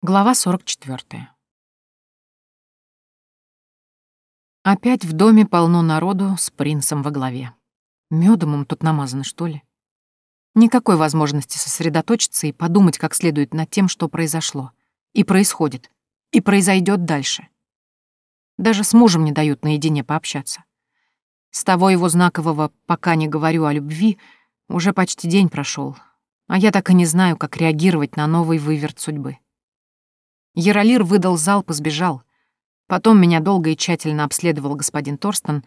Глава 44. Опять в доме полно народу с принцем во главе. Мёдом им тут намазано, что ли? Никакой возможности сосредоточиться и подумать как следует над тем, что произошло. И происходит. И произойдет дальше. Даже с мужем не дают наедине пообщаться. С того его знакового «пока не говорю о любви» уже почти день прошел, а я так и не знаю, как реагировать на новый выверт судьбы. Яролир выдал залп и сбежал. Потом меня долго и тщательно обследовал господин Торстон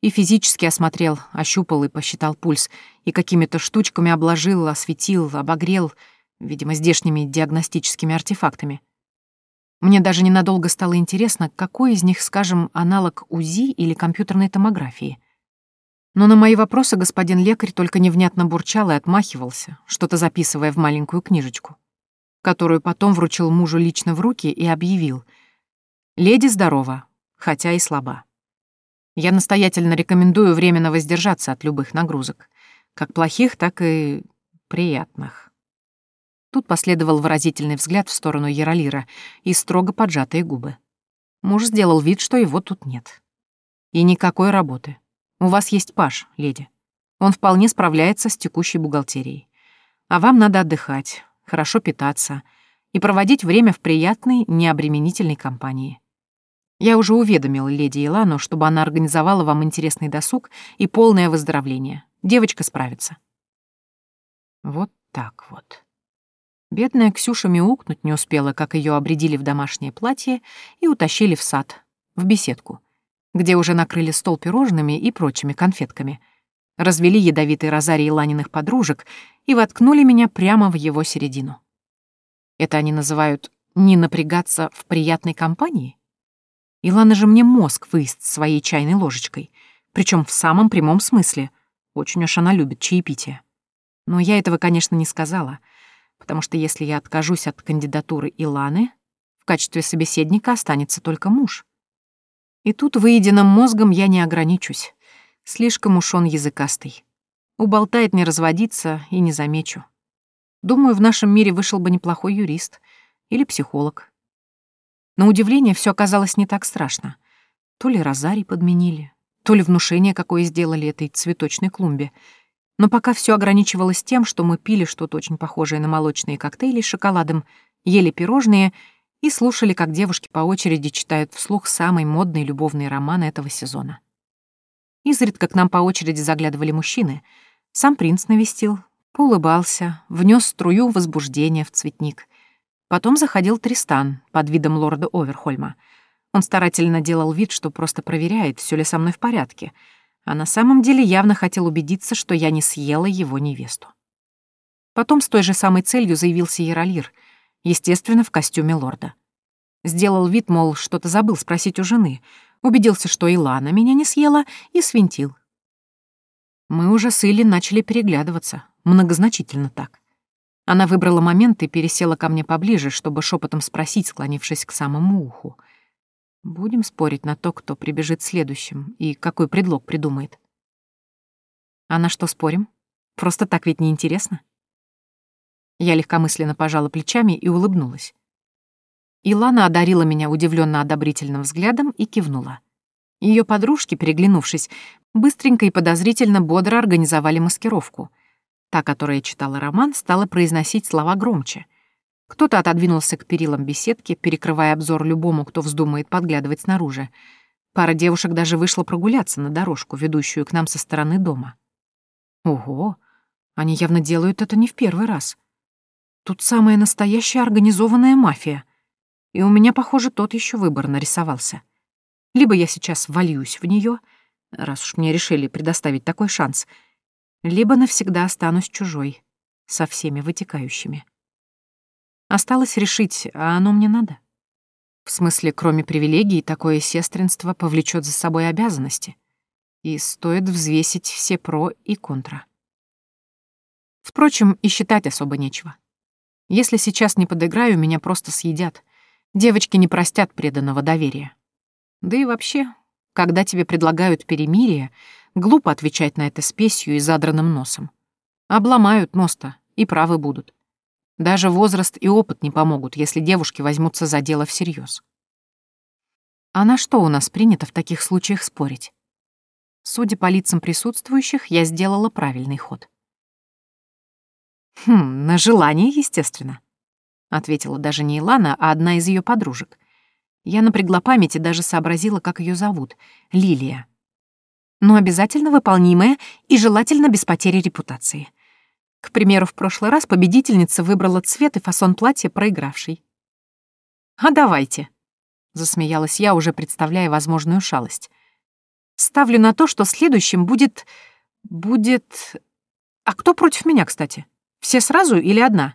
и физически осмотрел, ощупал и посчитал пульс, и какими-то штучками обложил, осветил, обогрел, видимо, здешними диагностическими артефактами. Мне даже ненадолго стало интересно, какой из них, скажем, аналог УЗИ или компьютерной томографии. Но на мои вопросы господин лекарь только невнятно бурчал и отмахивался, что-то записывая в маленькую книжечку которую потом вручил мужу лично в руки и объявил. «Леди здорова, хотя и слаба. Я настоятельно рекомендую временно воздержаться от любых нагрузок, как плохих, так и приятных». Тут последовал выразительный взгляд в сторону Яролира и строго поджатые губы. Муж сделал вид, что его тут нет. И никакой работы. У вас есть паш, леди. Он вполне справляется с текущей бухгалтерией. А вам надо отдыхать, хорошо питаться и проводить время в приятной, необременительной компании. Я уже уведомил леди Илану, чтобы она организовала вам интересный досуг и полное выздоровление. Девочка справится. Вот так вот. Бедная Ксюша мяукнуть не успела, как ее обредили в домашнее платье и утащили в сад, в беседку, где уже накрыли стол пирожными и прочими конфетками — развели ядовитый розарий Ланиных подружек и воткнули меня прямо в его середину. Это они называют «не напрягаться в приятной компании»? Илана же мне мозг выест своей чайной ложечкой, причем в самом прямом смысле. Очень уж она любит чаепитие. Но я этого, конечно, не сказала, потому что если я откажусь от кандидатуры Иланы, в качестве собеседника останется только муж. И тут выеденным мозгом я не ограничусь. Слишком уж он языкастый. Уболтает не разводиться и не замечу. Думаю, в нашем мире вышел бы неплохой юрист или психолог. На удивление, все оказалось не так страшно. То ли розарий подменили, то ли внушение какое сделали этой цветочной клумбе. Но пока все ограничивалось тем, что мы пили что-то очень похожее на молочные коктейли с шоколадом, ели пирожные и слушали, как девушки по очереди читают вслух самый модный любовный роман этого сезона. Изредка к нам по очереди заглядывали мужчины. Сам принц навестил, поулыбался, внес струю возбуждения в цветник. Потом заходил Тристан под видом лорда Оверхольма. Он старательно делал вид, что просто проверяет, все ли со мной в порядке, а на самом деле явно хотел убедиться, что я не съела его невесту. Потом с той же самой целью заявился Яролир, естественно, в костюме лорда. Сделал вид, мол, что-то забыл спросить у жены, убедился, что Илана меня не съела, и свинтил. Мы уже с Илли начали переглядываться, многозначительно так. Она выбрала момент и пересела ко мне поближе, чтобы шепотом спросить, склонившись к самому уху. Будем спорить на то, кто прибежит следующим и какой предлог придумает. А на что спорим? Просто так ведь неинтересно. Я легкомысленно пожала плечами и улыбнулась. Илана одарила меня удивленно одобрительным взглядом и кивнула. Ее подружки, переглянувшись, быстренько и подозрительно бодро организовали маскировку. Та, которая читала роман, стала произносить слова громче. Кто-то отодвинулся к перилам беседки, перекрывая обзор любому, кто вздумает подглядывать снаружи. Пара девушек даже вышла прогуляться на дорожку, ведущую к нам со стороны дома. Ого, они явно делают это не в первый раз. Тут самая настоящая организованная мафия — и у меня, похоже, тот еще выбор нарисовался. Либо я сейчас вольюсь в нее, раз уж мне решили предоставить такой шанс, либо навсегда останусь чужой, со всеми вытекающими. Осталось решить, а оно мне надо. В смысле, кроме привилегий, такое сестринство повлечет за собой обязанности. И стоит взвесить все про и контра. Впрочем, и считать особо нечего. Если сейчас не подыграю, меня просто съедят — Девочки не простят преданного доверия. Да и вообще, когда тебе предлагают перемирие, глупо отвечать на это спесью и задранным носом. Обломают нос-то и правы будут. Даже возраст и опыт не помогут, если девушки возьмутся за дело всерьез. А на что у нас принято в таких случаях спорить? Судя по лицам присутствующих, я сделала правильный ход. «Хм, на желание, естественно», — ответила даже не Илана, а одна из ее подружек. Я напрягла память и даже сообразила, как ее зовут — Лилия. Но обязательно выполнимая и желательно без потери репутации. К примеру, в прошлый раз победительница выбрала цвет и фасон платья проигравшей. «А давайте», — засмеялась я, уже представляя возможную шалость. «Ставлю на то, что следующим будет... будет... А кто против меня, кстати? Все сразу или одна?»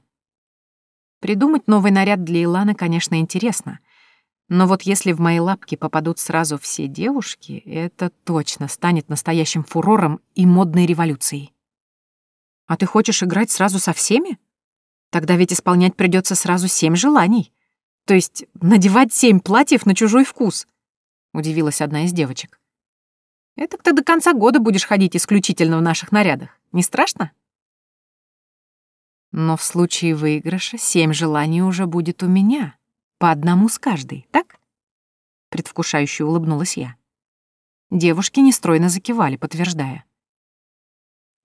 Придумать новый наряд для Иланы, конечно, интересно. Но вот если в мои лапки попадут сразу все девушки, это точно станет настоящим фурором и модной революцией. А ты хочешь играть сразу со всеми? Тогда ведь исполнять придется сразу семь желаний. То есть надевать семь платьев на чужой вкус. Удивилась одна из девочек. Это ты до конца года будешь ходить исключительно в наших нарядах. Не страшно? Но в случае выигрыша семь желаний уже будет у меня. По одному с каждой, так? Предвкушающе улыбнулась я. Девушки нестройно закивали, подтверждая.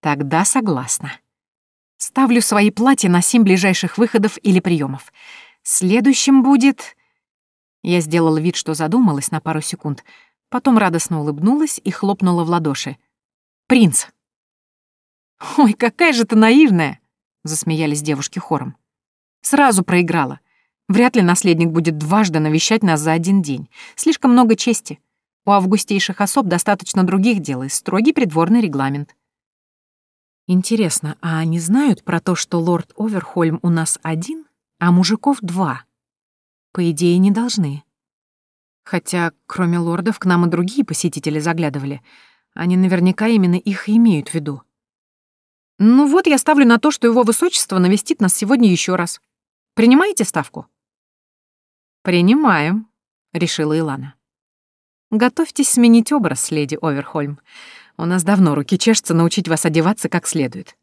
Тогда согласна. Ставлю свои платья на семь ближайших выходов или приемов. Следующим будет... Я сделала вид, что задумалась на пару секунд, потом радостно улыбнулась и хлопнула в ладоши. «Принц!» «Ой, какая же ты наивная!» — засмеялись девушки хором. «Сразу проиграла. Вряд ли наследник будет дважды навещать нас за один день. Слишком много чести. У августейших особ достаточно других дел и строгий придворный регламент. Интересно, а они знают про то, что лорд Оверхольм у нас один, а мужиков два? По идее, не должны. Хотя, кроме лордов, к нам и другие посетители заглядывали. Они наверняка именно их имеют в виду. Ну вот, я ставлю на то, что его высочество навестит нас сегодня еще раз. Принимаете ставку? Принимаем, решила Илана. Готовьтесь сменить образ, леди Оверхольм. У нас давно руки чешутся научить вас одеваться как следует.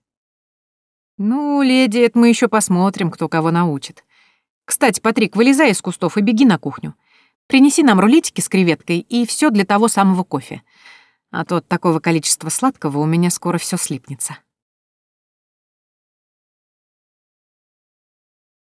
Ну, леди, это мы еще посмотрим, кто кого научит. Кстати, Патрик, вылезай из кустов и беги на кухню. Принеси нам рулетики с креветкой и все для того самого кофе. А то от такого количества сладкого у меня скоро все слипнется.